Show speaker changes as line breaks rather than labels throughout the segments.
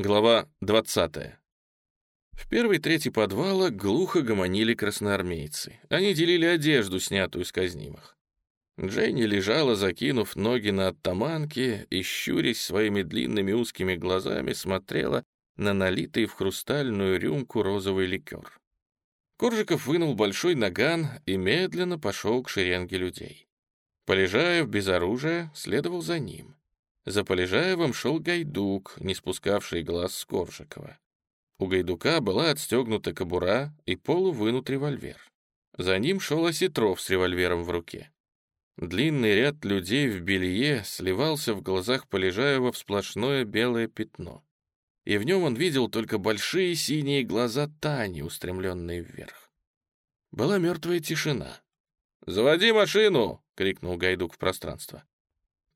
Глава 20. В первой трети подвала глухо гомонили красноармейцы. Они делили одежду, снятую с казнимых. Дженни лежала, закинув ноги на оттаманке и, щурясь своими длинными узкими глазами, смотрела на налитый в хрустальную рюмку розовый ликер. Коржиков вынул большой наган и медленно пошел к шеренге людей. Полежаев без оружия следовал за ним. За Полежаевым шел Гайдук, не спускавший глаз с Коржикова. У Гайдука была отстегнута кобура и полувынут револьвер. За ним шел Осетров с револьвером в руке. Длинный ряд людей в белье сливался в глазах Полежаева в сплошное белое пятно. И в нем он видел только большие синие глаза Тани, устремленные вверх. Была мертвая тишина. «Заводи машину!» — крикнул Гайдук в пространство.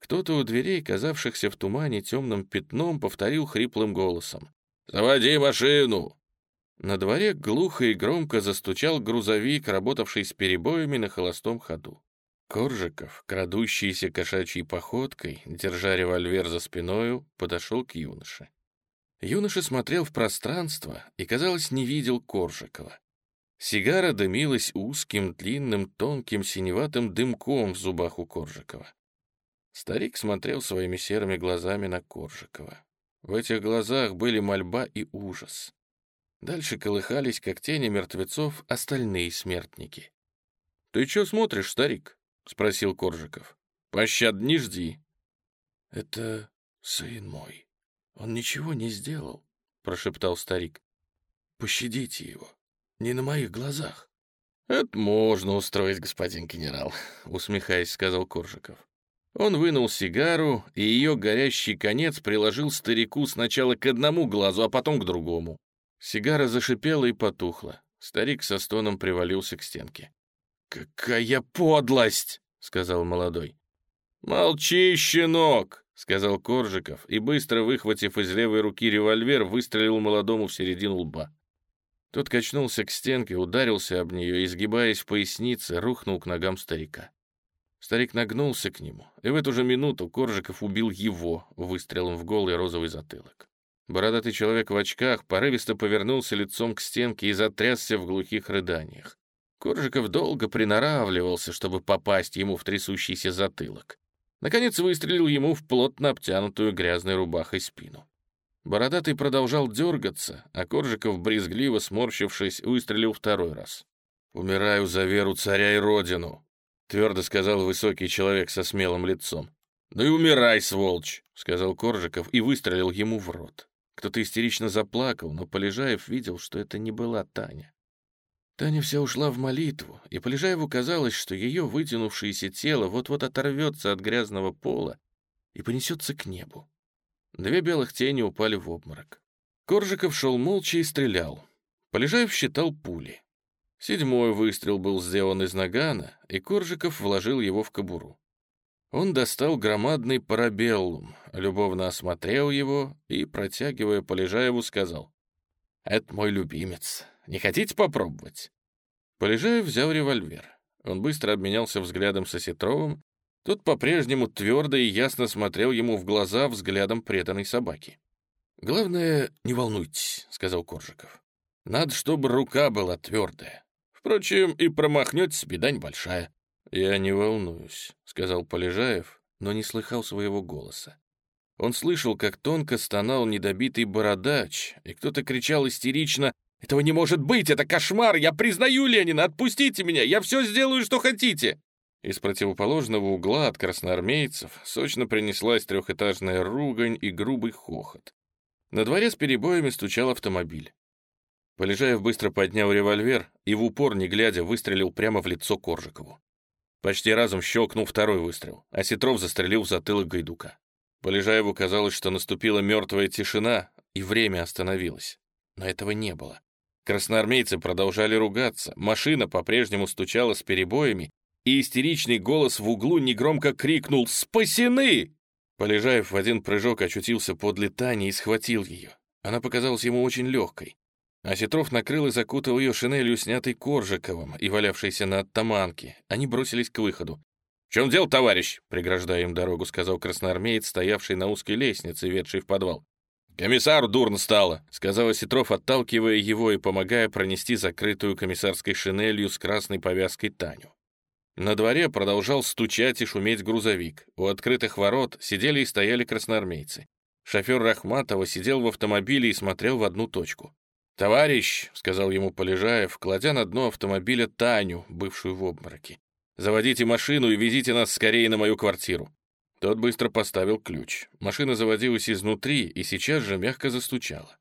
Кто-то у дверей, казавшихся в тумане темным пятном, повторил хриплым голосом. «Заводи машину!» На дворе глухо и громко застучал грузовик, работавший с перебоями на холостом ходу. Коржиков, крадущийся кошачьей походкой, держа револьвер за спиною, подошел к юноше. Юноша смотрел в пространство и, казалось, не видел Коржикова. Сигара дымилась узким, длинным, тонким, синеватым дымком в зубах у Коржикова. Старик смотрел своими серыми глазами на Коржикова. В этих глазах были мольба и ужас. Дальше колыхались, как тени мертвецов, остальные смертники. «Ты чё смотришь, старик?» — спросил Коржиков. «Пощад не жди». «Это сын мой. Он ничего не сделал», — прошептал старик. «Пощадите его. Не на моих глазах». «Это можно устроить, господин генерал», — усмехаясь, сказал Коржиков. Он вынул сигару, и ее горящий конец приложил старику сначала к одному глазу, а потом к другому. Сигара зашипела и потухла. Старик со стоном привалился к стенке. «Какая подлость!» — сказал молодой. «Молчи, щенок!» — сказал Коржиков, и, быстро выхватив из левой руки револьвер, выстрелил молодому в середину лба. Тот качнулся к стенке, ударился об нее и, изгибаясь в пояснице, рухнул к ногам старика. Старик нагнулся к нему, и в эту же минуту Коржиков убил его выстрелом в голый розовый затылок. Бородатый человек в очках порывисто повернулся лицом к стенке и затрясся в глухих рыданиях. Коржиков долго приноравливался, чтобы попасть ему в трясущийся затылок. Наконец выстрелил ему в плотно обтянутую грязной рубахой спину. Бородатый продолжал дергаться, а Коржиков, брезгливо сморщившись, выстрелил второй раз. «Умираю за веру царя и родину», — твердо сказал высокий человек со смелым лицом. «Ну и умирай, сволочь!» — сказал Коржиков и выстрелил ему в рот. Кто-то истерично заплакал, но Полежаев видел, что это не была Таня. Таня вся ушла в молитву, и Полежаеву казалось, что ее вытянувшееся тело вот-вот оторвется от грязного пола и понесется к небу. Две белых тени упали в обморок. Коржиков шел молча и стрелял. Полежаев считал пули. Седьмой выстрел был сделан из нагана, и Коржиков вложил его в кобуру. Он достал громадный парабеллум, любовно осмотрел его и, протягивая Полежаеву, сказал, «Это мой любимец. Не хотите попробовать?» Полежаев взял револьвер. Он быстро обменялся взглядом с Осетровым. Тот по-прежнему твердо и ясно смотрел ему в глаза взглядом преданной собаки. «Главное, не волнуйтесь», — сказал Коржиков. «Надо, чтобы рука была твердая. Впрочем, и промахнетесь, беда небольшая». «Я не волнуюсь», — сказал Полежаев, но не слыхал своего голоса. Он слышал, как тонко стонал недобитый бородач, и кто-то кричал истерично «Этого не может быть! Это кошмар! Я признаю Ленина! Отпустите меня! Я все сделаю, что хотите!» Из противоположного угла от красноармейцев сочно принеслась трехэтажная ругань и грубый хохот. На дворе с перебоями стучал автомобиль. Полежаев быстро поднял револьвер и в упор, не глядя, выстрелил прямо в лицо Коржикову. Почти разом щелкнул второй выстрел, а Сетров застрелил в затылок Гайдука. Полежаеву казалось, что наступила мертвая тишина, и время остановилось. Но этого не было. Красноармейцы продолжали ругаться, машина по-прежнему стучала с перебоями, и истеричный голос в углу негромко крикнул «Спасены!». Полежаев в один прыжок очутился подле Тани и схватил ее. Она показалась ему очень легкой. А накрыл и закутал ее шинелью, снятой Коржиковым и валявшейся на оттаманке. Они бросились к выходу. «В чем дело, товарищ?» — преграждая им дорогу, сказал красноармеец, стоявший на узкой лестнице, ведшей в подвал. «Комиссару дурно стало», — сказал Осетров, отталкивая его и помогая пронести закрытую комиссарской шинелью с красной повязкой Таню. На дворе продолжал стучать и шуметь грузовик. У открытых ворот сидели и стояли красноармейцы. Шофер Рахматова сидел в автомобиле и смотрел в одну точку. «Товарищ», — сказал ему Полежаев, кладя на дно автомобиля Таню, бывшую в обмороке, «заводите машину и везите нас скорее на мою квартиру». Тот быстро поставил ключ. Машина заводилась изнутри и сейчас же мягко застучала.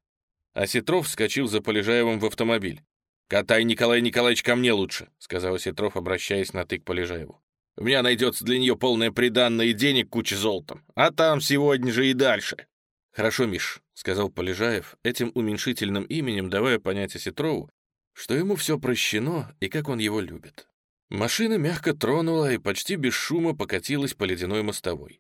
Осетров вскочил за Полежаевым в автомобиль. «Катай, Николай Николаевич, ко мне лучше», — сказал Осетров, обращаясь на тык Полежаеву. «У меня найдется для нее полное приданное и денег куча золотом. А там сегодня же и дальше». «Хорошо, Миш», — сказал Полежаев, этим уменьшительным именем давая понять Осетрову, что ему все прощено и как он его любит. Машина мягко тронула и почти без шума покатилась по ледяной мостовой.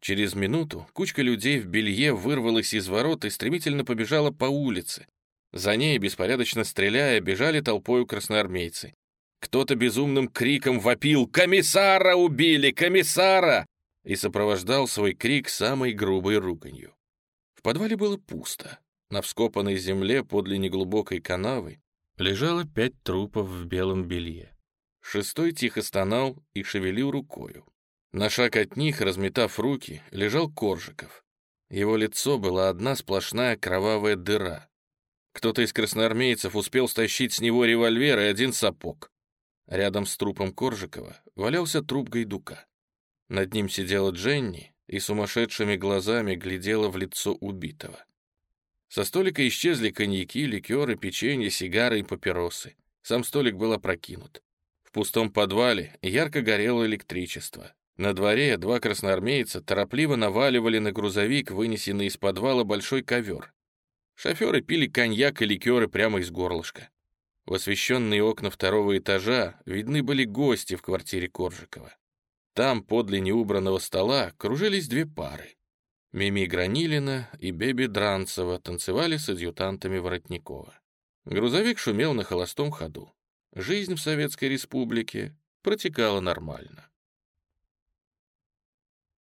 Через минуту кучка людей в белье вырвалась из ворот и стремительно побежала по улице. За ней, беспорядочно стреляя, бежали толпою красноармейцы. Кто-то безумным криком вопил «Комиссара убили! Комиссара!» и сопровождал свой крик самой грубой руганью. В подвале было пусто. На вскопанной земле подле неглубокой канавы лежало пять трупов в белом белье. Шестой тихо стонал и шевелил рукою. На шаг от них, разметав руки, лежал Коржиков. Его лицо было одна сплошная кровавая дыра. Кто-то из красноармейцев успел стащить с него револьвер и один сапог. Рядом с трупом Коржикова валялся труп Гайдука. Над ним сидела Дженни, и сумасшедшими глазами глядела в лицо убитого. Со столика исчезли коньяки, ликеры, печенье, сигары и папиросы. Сам столик был опрокинут. В пустом подвале ярко горело электричество. На дворе два красноармейца торопливо наваливали на грузовик, вынесенный из подвала большой ковер. Шоферы пили коньяк и ликеры прямо из горлышка. В освещенные окна второго этажа видны были гости в квартире Коржикова. Там, подле неубранного стола, кружились две пары. Мими Гранилина и Беби Дранцева танцевали с адъютантами Воротникова. Грузовик шумел на холостом ходу. Жизнь в Советской Республике протекала нормально.